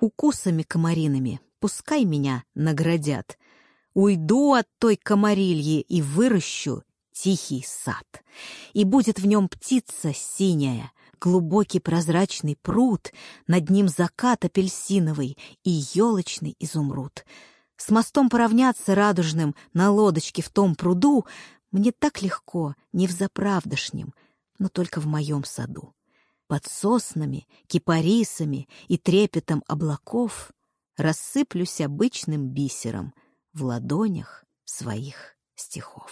Укусами комариными пускай меня наградят. Уйду от той комарильи и выращу тихий сад. И будет в нем птица синяя, глубокий прозрачный пруд, над ним закат апельсиновый и елочный изумруд. С мостом поравняться радужным на лодочке в том пруду мне так легко, не в заправдошнем, но только в моем саду. Под соснами, кипарисами и трепетом облаков рассыплюсь обычным бисером в ладонях своих стихов.